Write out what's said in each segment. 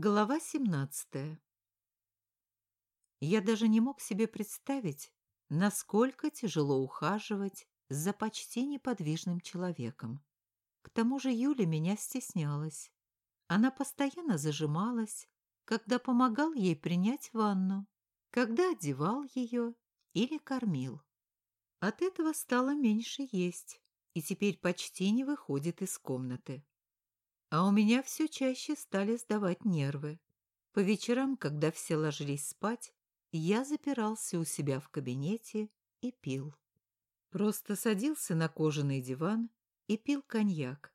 Глава 17. Я даже не мог себе представить, насколько тяжело ухаживать за почти неподвижным человеком. К тому же Юля меня стеснялась. Она постоянно зажималась, когда помогал ей принять ванну, когда одевал ее или кормил. От этого стало меньше есть, и теперь почти не выходит из комнаты. А у меня все чаще стали сдавать нервы. По вечерам, когда все ложились спать, я запирался у себя в кабинете и пил. Просто садился на кожаный диван и пил коньяк.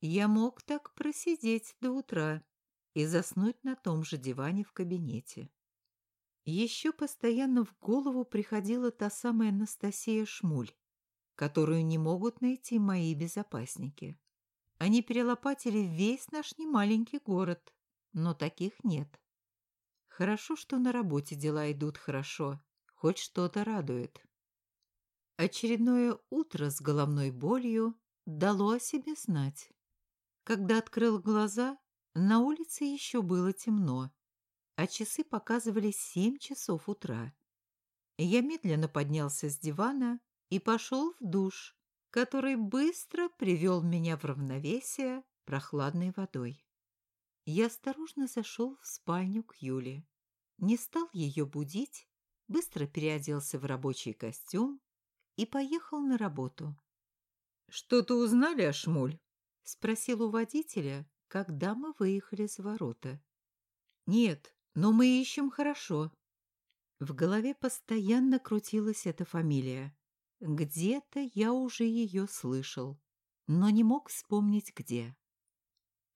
Я мог так просидеть до утра и заснуть на том же диване в кабинете. Еще постоянно в голову приходила та самая Анастасия Шмуль, которую не могут найти мои безопасники. Они перелопатили весь наш немаленький город, но таких нет. Хорошо, что на работе дела идут хорошо, хоть что-то радует. Очередное утро с головной болью дало о себе знать. Когда открыл глаза, на улице еще было темно, а часы показывали семь часов утра. Я медленно поднялся с дивана и пошел в душ, который быстро привел меня в равновесие прохладной водой. Я осторожно зашел в спальню к Юле. Не стал ее будить, быстро переоделся в рабочий костюм и поехал на работу. «Что-то узнали о Шмуль?» — спросил у водителя, когда мы выехали с ворота. «Нет, но мы ищем хорошо». В голове постоянно крутилась эта фамилия. Где-то я уже ее слышал, но не мог вспомнить где.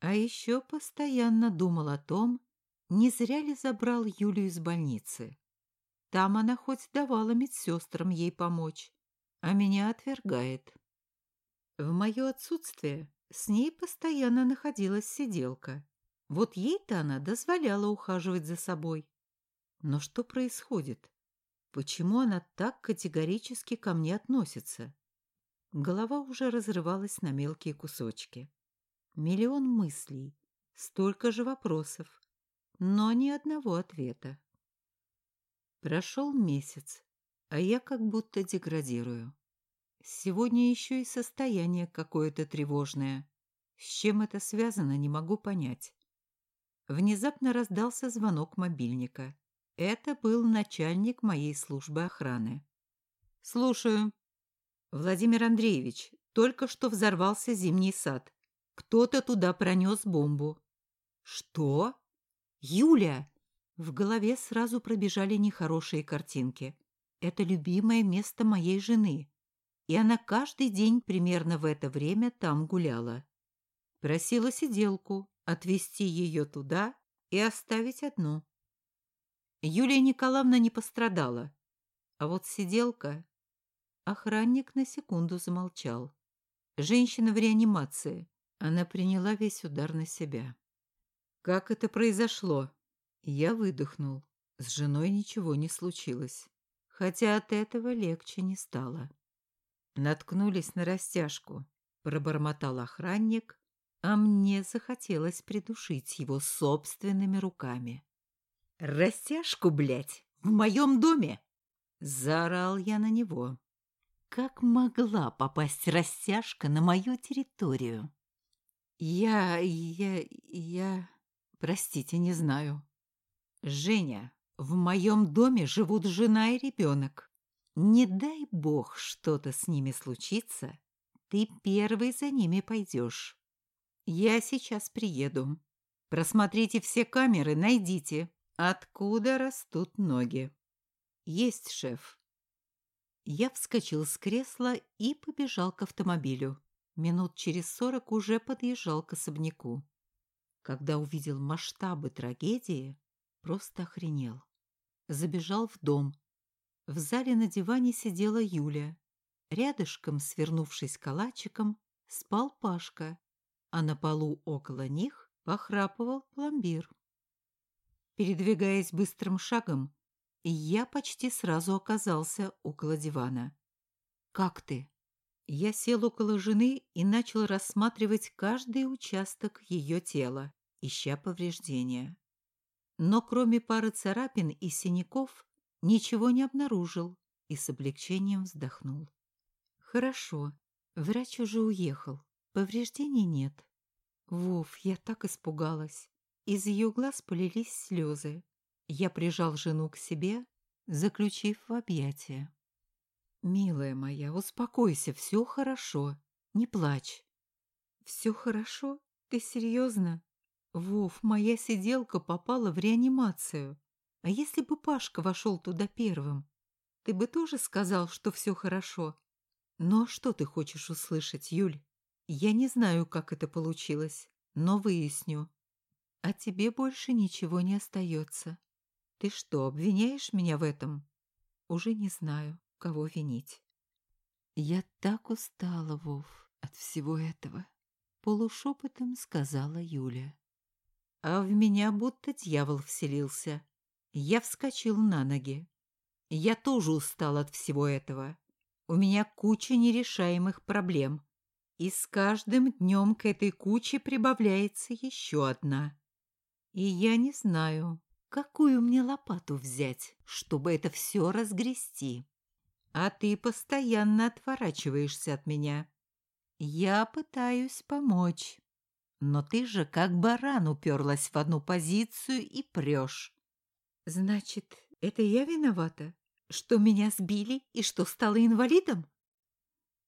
А еще постоянно думал о том, не зря ли забрал Юлю из больницы. Там она хоть давала медсестрам ей помочь, а меня отвергает. В мое отсутствие с ней постоянно находилась сиделка. Вот ей-то она дозволяла ухаживать за собой. Но что происходит? Почему она так категорически ко мне относится? Голова уже разрывалась на мелкие кусочки. Миллион мыслей, столько же вопросов, но ни одного ответа. Прошел месяц, а я как будто деградирую. Сегодня еще и состояние какое-то тревожное. С чем это связано, не могу понять. Внезапно раздался звонок мобильника. Это был начальник моей службы охраны. «Слушаю». «Владимир Андреевич, только что взорвался зимний сад. Кто-то туда пронес бомбу». «Что?» «Юля!» В голове сразу пробежали нехорошие картинки. Это любимое место моей жены. И она каждый день примерно в это время там гуляла. Просила сиделку отвезти ее туда и оставить одну. Юлия Николаевна не пострадала. А вот сиделка... Охранник на секунду замолчал. Женщина в реанимации. Она приняла весь удар на себя. Как это произошло? Я выдохнул. С женой ничего не случилось. Хотя от этого легче не стало. Наткнулись на растяжку. Пробормотал охранник, а мне захотелось придушить его собственными руками. «Растяжку, блядь, в моем доме!» Заорал я на него. Как могла попасть растяжка на мою территорию? Я... я... я... Простите, не знаю. Женя, в моем доме живут жена и ребенок. Не дай бог что-то с ними случится, ты первый за ними пойдешь. Я сейчас приеду. Просмотрите все камеры, найдите. Откуда растут ноги? Есть, шеф. Я вскочил с кресла и побежал к автомобилю. Минут через сорок уже подъезжал к особняку. Когда увидел масштабы трагедии, просто охренел. Забежал в дом. В зале на диване сидела Юля. Рядышком, свернувшись калачиком, спал Пашка, а на полу около них похрапывал пломбир. Передвигаясь быстрым шагом, я почти сразу оказался около дивана. «Как ты?» Я сел около жены и начал рассматривать каждый участок ее тела. ища повреждения. Но кроме пары царапин и синяков ничего не обнаружил и с облегчением вздохнул. Хорошо, врач уже уехал, повреждений нет. Вов, я так испугалась. Из ее глаз полились слезы. Я прижал жену к себе, заключив в объятия. «Милая моя, успокойся, все хорошо. Не плачь». «Все хорошо? Ты серьезно?» «Вов, моя сиделка попала в реанимацию. А если бы Пашка вошел туда первым? Ты бы тоже сказал, что все хорошо. Ну, а что ты хочешь услышать, Юль? Я не знаю, как это получилось, но выясню. А тебе больше ничего не остается. Ты что, обвиняешь меня в этом? Уже не знаю, кого винить. Я так устала, Вов, от всего этого. Полушепотом сказала Юля. А в меня будто дьявол вселился. Я вскочил на ноги. Я тоже устал от всего этого. У меня куча нерешаемых проблем. И с каждым днем к этой куче прибавляется еще одна. И я не знаю, какую мне лопату взять, чтобы это все разгрести. А ты постоянно отворачиваешься от меня. Я пытаюсь помочь. Но ты же как баран уперлась в одну позицию и прешь. Значит, это я виновата, что меня сбили и что стала инвалидом?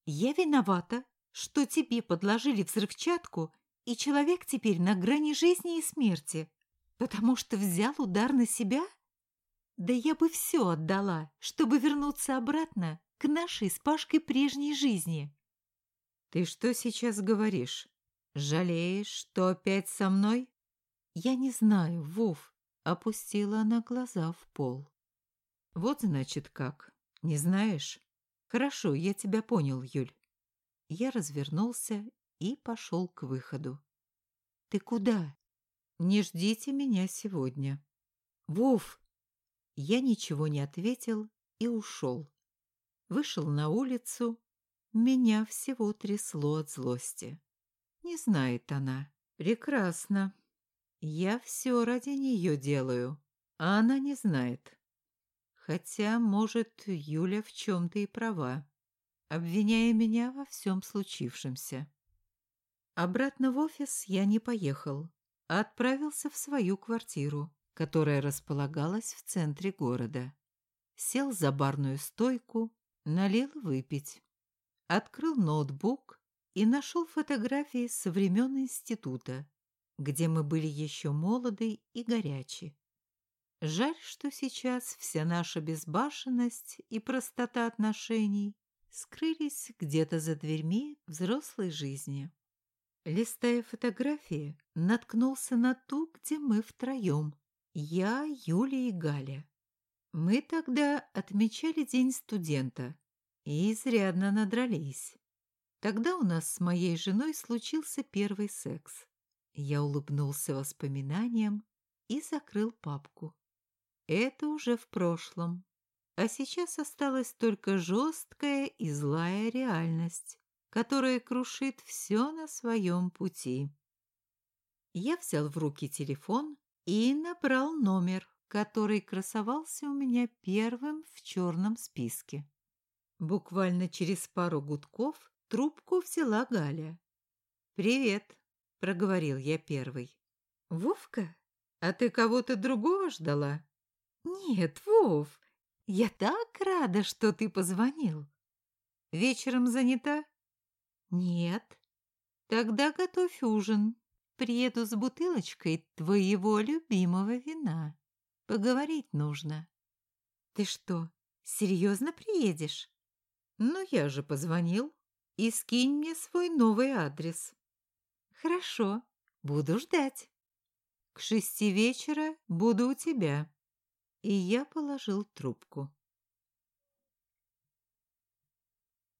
Я виновата, что тебе подложили взрывчатку, и человек теперь на грани жизни и смерти, потому что взял удар на себя? Да я бы все отдала, чтобы вернуться обратно к нашей с Пашкой прежней жизни. Ты что сейчас говоришь? Жалеешь, что опять со мной? Я не знаю, Вов, опустила она глаза в пол. Вот значит как. Не знаешь? Хорошо, я тебя понял, Юль. Я развернулся и пошел к выходу. «Ты куда?» «Не ждите меня сегодня». «Вов!» Я ничего не ответил и ушел. Вышел на улицу. Меня всего трясло от злости. Не знает она. Прекрасно. Я все ради нее делаю, а она не знает. Хотя, может, Юля в чем-то и права обвиняя меня во всем случившемся. Обратно в офис я не поехал, отправился в свою квартиру, которая располагалась в центре города. Сел за барную стойку, налил выпить. Открыл ноутбук и нашел фотографии со времен института, где мы были еще молоды и горячи. Жаль, что сейчас вся наша безбашенность и простота отношений скрылись где-то за дверьми взрослой жизни. Листая фотографии, наткнулся на ту, где мы втроем. Я, Юля и Галя. Мы тогда отмечали День студента и изрядно надрались. Тогда у нас с моей женой случился первый секс. Я улыбнулся воспоминаниям и закрыл папку. Это уже в прошлом. А сейчас осталась только жесткая и злая реальность, которая крушит все на своем пути. Я взял в руки телефон и набрал номер, который красовался у меня первым в черном списке. Буквально через пару гудков трубку взяла Галя. «Привет», — проговорил я первый. «Вовка, а ты кого-то другого ждала?» «Нет, Вов, я так рада, что ты позвонил. Вечером занята? Нет. Тогда готовь ужин. Приеду с бутылочкой твоего любимого вина. Поговорить нужно. Ты что, серьезно приедешь? Ну, я же позвонил. И скинь мне свой новый адрес. Хорошо, буду ждать. К шести вечера буду у тебя и я положил трубку.